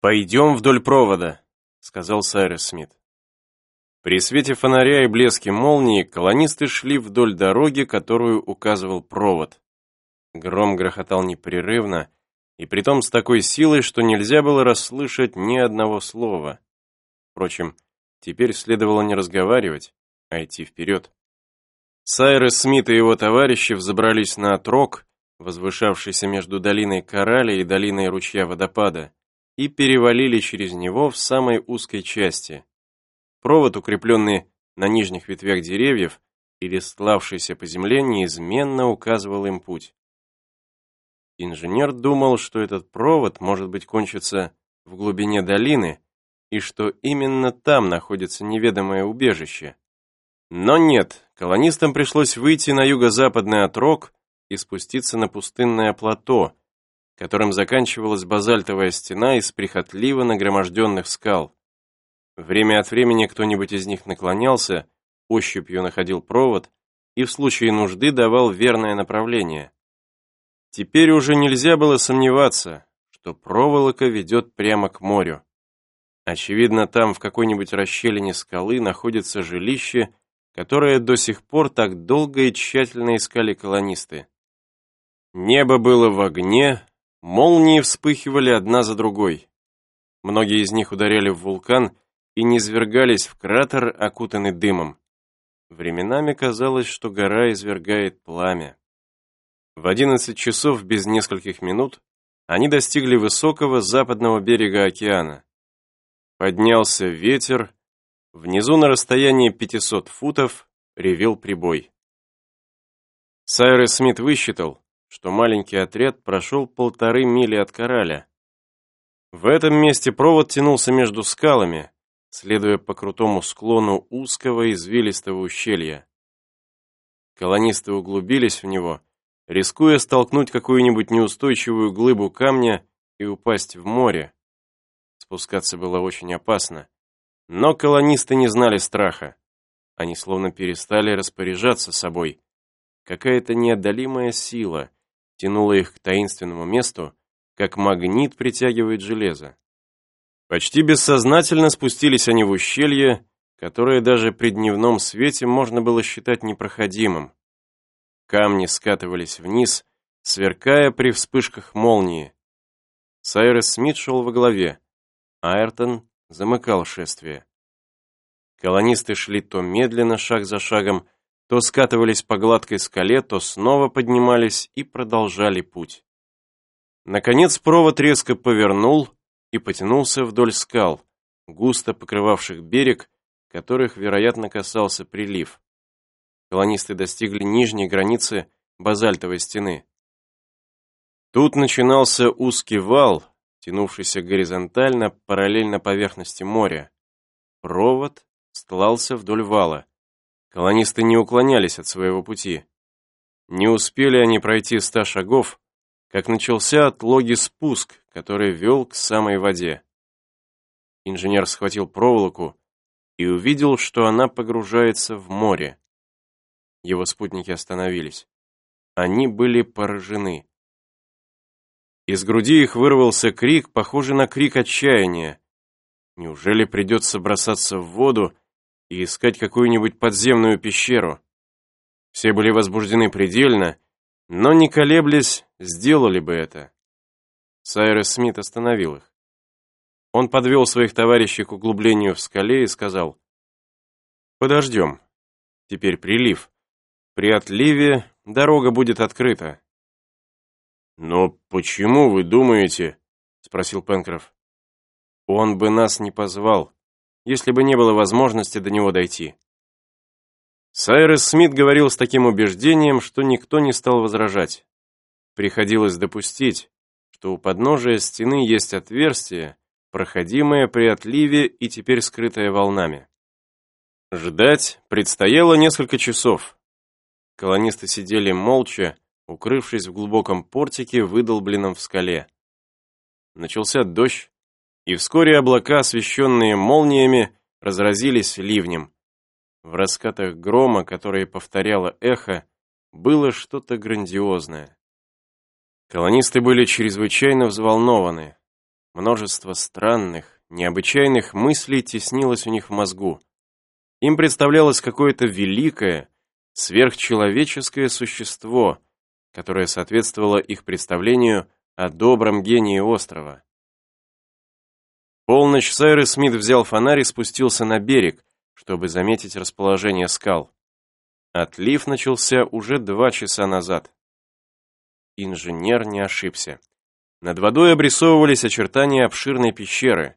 «Пойдем вдоль провода», — сказал Сайрес Смит. При свете фонаря и блеске молнии колонисты шли вдоль дороги, которую указывал провод. Гром грохотал непрерывно, и притом с такой силой, что нельзя было расслышать ни одного слова. Впрочем, теперь следовало не разговаривать, а идти вперед. Сайрес Смит и его товарищи взобрались на отрог, возвышавшийся между долиной Кораля и долиной ручья водопада, и перевалили через него в самой узкой части. Провод, укрепленный на нижних ветвях деревьев или стлавшийся по земле, неизменно указывал им путь. Инженер думал, что этот провод, может быть, кончится в глубине долины, и что именно там находится неведомое убежище. Но нет, колонистам пришлось выйти на юго-западный отрог и спуститься на пустынное плато, которым заканчивалась базальтовая стена из прихотливо нагроможденных скал. Время от времени кто-нибудь из них наклонялся, ощупью находил провод и в случае нужды давал верное направление. Теперь уже нельзя было сомневаться, что проволока ведет прямо к морю. Очевидно, там в какой-нибудь расщелине скалы находится жилище, которое до сих пор так долго и тщательно искали колонисты. Небо было в огне, молнии вспыхивали одна за другой. Многие из них ударяли в вулкан и низвергались в кратер, окутанный дымом. Временами казалось, что гора извергает пламя. В одиннадцать часов без нескольких минут они достигли высокого западного берега океана. Поднялся ветер, внизу на расстоянии 500 футов ревел прибой. Сайрес Смит высчитал, что маленький отряд прошел полторы мили от Кораля. В этом месте провод тянулся между скалами, следуя по крутому склону узкого извилистого ущелья. Колонисты углубились в него, рискуя столкнуть какую-нибудь неустойчивую глыбу камня и упасть в море. Спускаться было очень опасно. Но колонисты не знали страха. Они словно перестали распоряжаться собой. Какая-то неодолимая сила тянула их к таинственному месту, как магнит притягивает железо. Почти бессознательно спустились они в ущелье, которое даже при дневном свете можно было считать непроходимым. Камни скатывались вниз, сверкая при вспышках молнии. Сайрес Смит шел во главе, Айртон замыкал шествие. Колонисты шли то медленно, шаг за шагом, то скатывались по гладкой скале, то снова поднимались и продолжали путь. Наконец провод резко повернул, и потянулся вдоль скал, густо покрывавших берег, которых, вероятно, касался прилив. Колонисты достигли нижней границы базальтовой стены. Тут начинался узкий вал, тянувшийся горизонтально параллельно поверхности моря. Провод стлался вдоль вала. Колонисты не уклонялись от своего пути. Не успели они пройти ста шагов, как начался отлогий спуск, который вел к самой воде. Инженер схватил проволоку и увидел, что она погружается в море. Его спутники остановились. Они были поражены. Из груди их вырвался крик, похожий на крик отчаяния. Неужели придется бросаться в воду и искать какую-нибудь подземную пещеру? Все были возбуждены предельно, но не колеблясь, сделали бы это. Сайрес Смит остановил их. Он подвел своих товарищей к углублению в скале и сказал, «Подождем. Теперь прилив. При отливе дорога будет открыта». «Но почему вы думаете?» — спросил Пенкроф. «Он бы нас не позвал, если бы не было возможности до него дойти». Сайрес Смит говорил с таким убеждением, что никто не стал возражать. Приходилось допустить, что у подножия стены есть отверстие, проходимое при отливе и теперь скрытое волнами. Ждать предстояло несколько часов. Колонисты сидели молча, укрывшись в глубоком портике, выдолбленном в скале. Начался дождь, и вскоре облака, освещенные молниями, разразились ливнем. В раскатах грома, которые повторяло эхо, было что-то грандиозное. Колонисты были чрезвычайно взволнованы. Множество странных, необычайных мыслей теснилось у них в мозгу. Им представлялось какое-то великое, сверхчеловеческое существо, которое соответствовало их представлению о добром гении острова. Полночь Сайрес Смит взял фонарь и спустился на берег, чтобы заметить расположение скал. Отлив начался уже два часа назад. Инженер не ошибся. Над водой обрисовывались очертания обширной пещеры.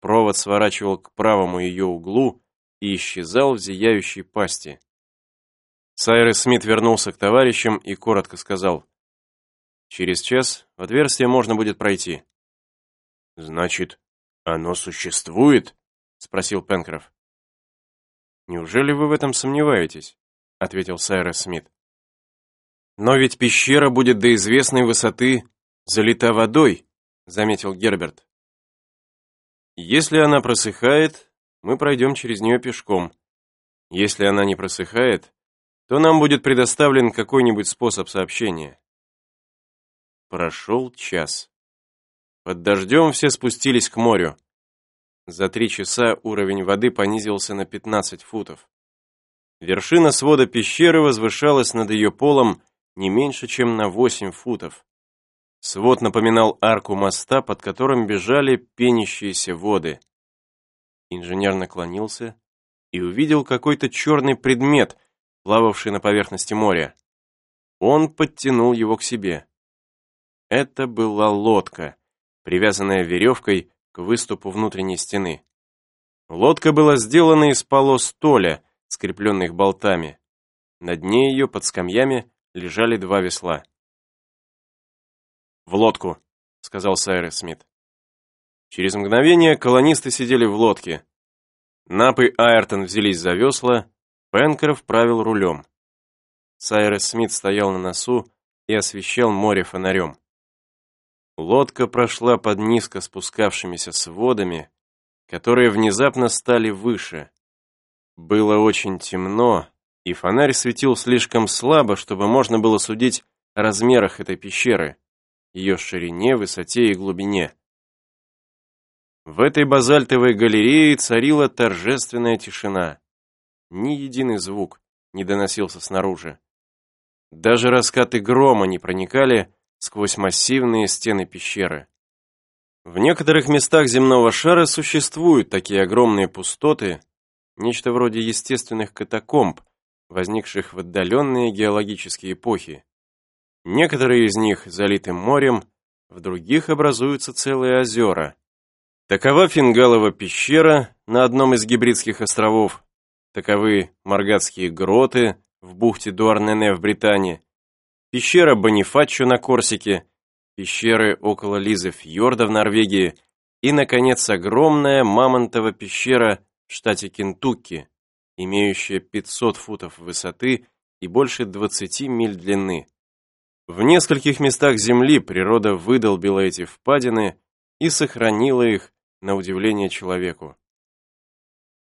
Провод сворачивал к правому ее углу и исчезал в зияющей пасти. Сайрес Смит вернулся к товарищам и коротко сказал. «Через час в отверстие можно будет пройти». «Значит, оно существует?» — спросил Пенкроф. «Неужели вы в этом сомневаетесь?» — ответил Сайрес Смит. «Но ведь пещера будет до известной высоты залита водой», — заметил Герберт. «Если она просыхает, мы пройдем через нее пешком. Если она не просыхает, то нам будет предоставлен какой-нибудь способ сообщения». Прошел час. Под дождем все спустились к морю. За три часа уровень воды понизился на 15 футов. Вершина свода пещеры возвышалась над ее полом не меньше, чем на 8 футов. Свод напоминал арку моста, под которым бежали пенящиеся воды. Инженер наклонился и увидел какой-то черный предмет, плававший на поверхности моря. Он подтянул его к себе. Это была лодка, привязанная веревкой к выступу внутренней стены. Лодка была сделана из полос толя, скрепленных болтами. На дне ее под скамьями лежали два весла. «В лодку», — сказал Сайрес Смит. Через мгновение колонисты сидели в лодке. Нап и Айртон взялись за весла, Пенкроф правил рулем. Сайрес Смит стоял на носу и освещал море фонарем. Лодка прошла под низко спускавшимися сводами, которые внезапно стали выше. Было очень темно, и фонарь светил слишком слабо, чтобы можно было судить о размерах этой пещеры, ее ширине, высоте и глубине. В этой базальтовой галерее царила торжественная тишина. Ни единый звук не доносился снаружи. Даже раскаты грома не проникали сквозь массивные стены пещеры. В некоторых местах земного шара существуют такие огромные пустоты, нечто вроде естественных катакомб, возникших в отдаленные геологические эпохи. Некоторые из них залиты морем, в других образуются целые озера. Такова Фингалова пещера на одном из гибридских островов, таковы Маргатские гроты в бухте Дуарнене в Британии, пещера Бонифаччо на Корсике, пещеры около Лизы Фьорда в Норвегии и, наконец, огромная Мамонтова пещера в штате Кентукки, имеющая 500 футов высоты и больше 20 миль длины. В нескольких местах Земли природа выдолбила эти впадины и сохранила их на удивление человеку.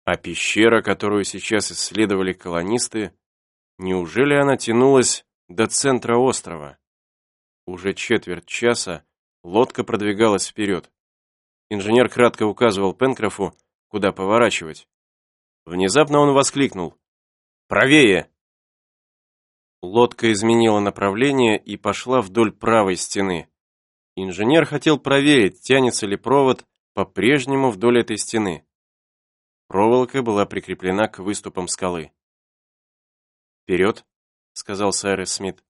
А пещера, которую сейчас исследовали колонисты, неужели она тянулась до центра острова. Уже четверть часа лодка продвигалась вперед. Инженер кратко указывал Пенкрофу, куда поворачивать. Внезапно он воскликнул. «Правее!» Лодка изменила направление и пошла вдоль правой стены. Инженер хотел проверить, тянется ли провод по-прежнему вдоль этой стены. Проволока была прикреплена к выступам скалы. «Вперед!» — сказал Сайрес Смит.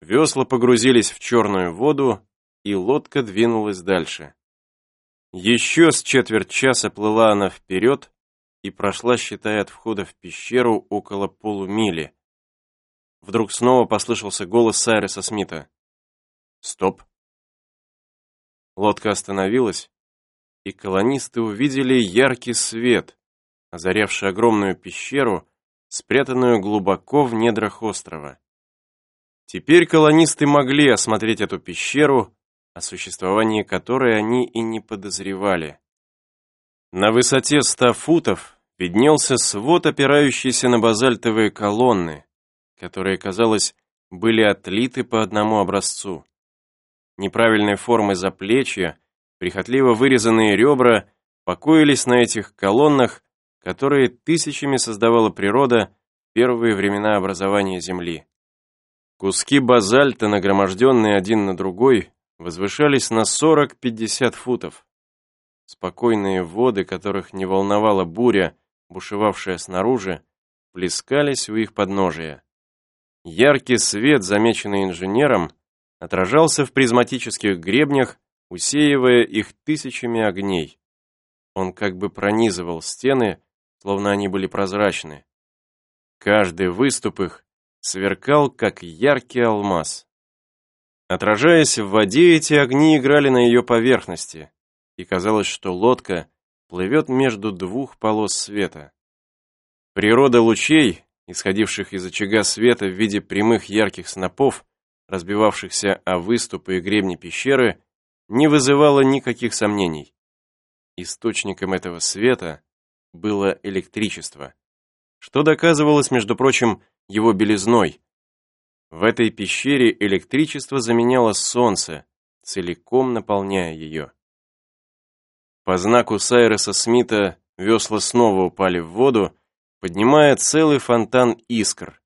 Весла погрузились в черную воду, и лодка двинулась дальше. Еще с четверть часа плыла она вперед и прошла, считая от входа в пещеру, около полумили. Вдруг снова послышался голос Сайреса Смита. «Стоп!» Лодка остановилась, и колонисты увидели яркий свет, озарявший огромную пещеру, спрятанную глубоко в недрах острова. Теперь колонисты могли осмотреть эту пещеру, о существовании которой они и не подозревали. На высоте ста футов виднелся свод, опирающийся на базальтовые колонны, которые, казалось, были отлиты по одному образцу. Неправильной формы заплечья прихотливо вырезанные ребра покоились на этих колоннах, которые тысячами создавала природа в первые времена образования Земли. Куски базальта, нагроможденные один на другой, возвышались на 40-50 футов. Спокойные воды, которых не волновала буря, бушевавшая снаружи, плескались у их подножия. Яркий свет, замеченный инженером, отражался в призматических гребнях, усеивая их тысячами огней. Он как бы пронизывал стены, словно они были прозрачны. Каждый выступ их сверкал, как яркий алмаз. Отражаясь в воде, эти огни играли на ее поверхности, и казалось, что лодка плывет между двух полос света. Природа лучей, исходивших из очага света в виде прямых ярких снопов, разбивавшихся о выступы и гребни пещеры, не вызывала никаких сомнений. Источником этого света было электричество, что доказывалось, между прочим, его белизной. В этой пещере электричество заменяло солнце, целиком наполняя ее. По знаку Сайреса Смита весла снова упали в воду, поднимая целый фонтан искр,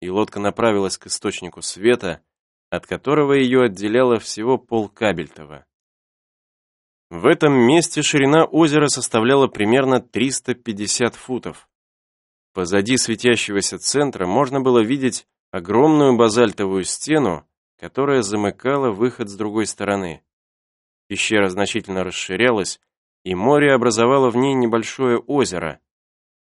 и лодка направилась к источнику света, от которого ее отделяло всего полкабельтова. В этом месте ширина озера составляла примерно 350 футов. Позади светящегося центра можно было видеть огромную базальтовую стену, которая замыкала выход с другой стороны. Пещера значительно расширялась, и море образовало в ней небольшое озеро.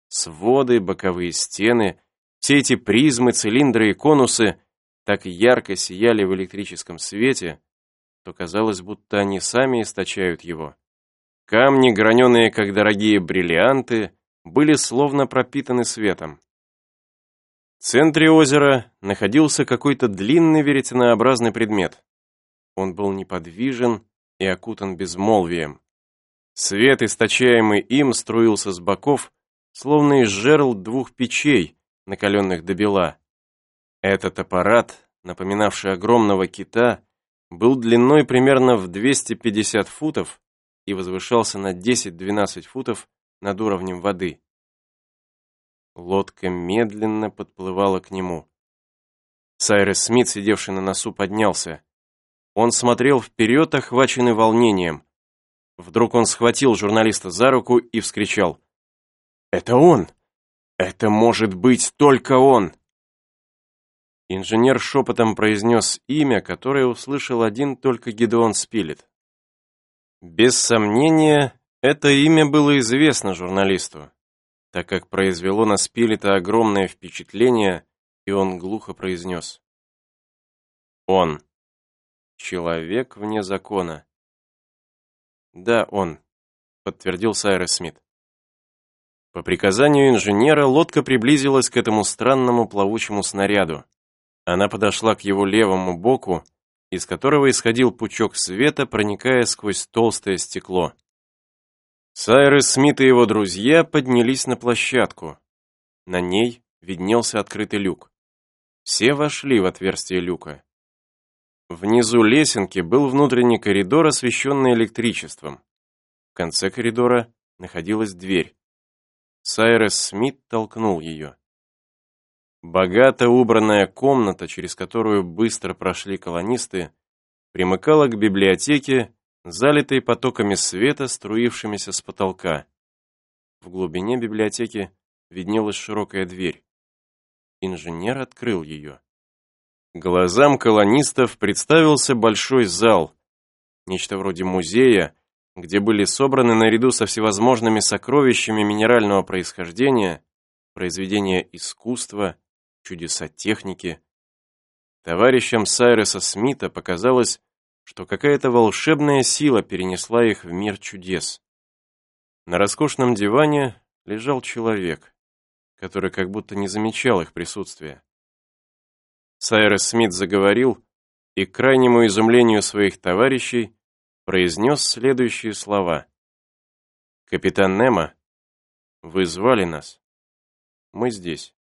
Своды, боковые стены, все эти призмы, цилиндры и конусы так ярко сияли в электрическом свете, то казалось, будто они сами источают его. Камни, граненые как дорогие бриллианты, были словно пропитаны светом. В центре озера находился какой-то длинный веретенообразный предмет. Он был неподвижен и окутан безмолвием. Свет, источаемый им, струился с боков, словно из жерл двух печей, накаленных до бела. Этот аппарат, напоминавший огромного кита, был длиной примерно в 250 футов и возвышался на 10-12 футов над уровнем воды. Лодка медленно подплывала к нему. Сайрес Смит, сидевший на носу, поднялся. Он смотрел вперед, охваченный волнением. Вдруг он схватил журналиста за руку и вскричал. «Это он! Это может быть только он!» Инженер шепотом произнес имя, которое услышал один только Гедеон Спилет. Без сомнения, это имя было известно журналисту, так как произвело на Спилета огромное впечатление, и он глухо произнес. «Он. Человек вне закона». «Да, он», — подтвердил Сайрес Смит. По приказанию инженера лодка приблизилась к этому странному плавучему снаряду. Она подошла к его левому боку, из которого исходил пучок света, проникая сквозь толстое стекло. Сайрес Смит и его друзья поднялись на площадку. На ней виднелся открытый люк. Все вошли в отверстие люка. Внизу лесенки был внутренний коридор, освещенный электричеством. В конце коридора находилась дверь. Сайрес Смит толкнул ее. Богато убранная комната, через которую быстро прошли колонисты, примыкала к библиотеке, залитой потоками света, струившимися с потолка. В глубине библиотеки виднелась широкая дверь. Инженер открыл ее. Глазам колонистов представился большой зал, нечто вроде музея, где были собраны наряду со всевозможными сокровищами минерального происхождения произведения искусства, чудеса техники. Товарищам Сайреса Смита показалось, что какая-то волшебная сила перенесла их в мир чудес. На роскошном диване лежал человек, который как будто не замечал их присутствия. Сайрес Смит заговорил и, к крайнему изумлению своих товарищей, произнес следующие слова. «Капитан Немо, вы звали нас. Мы здесь».